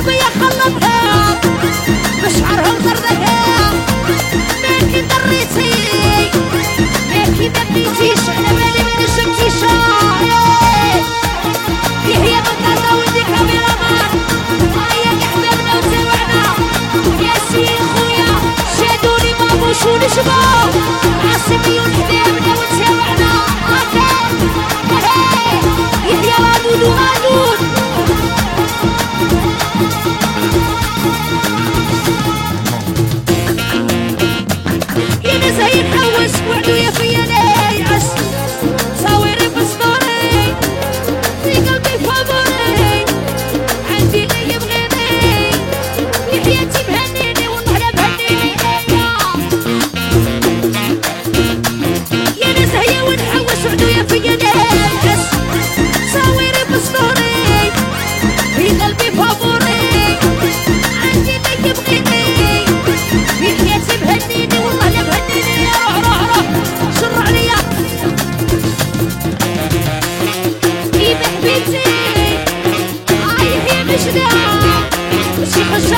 Чтобы я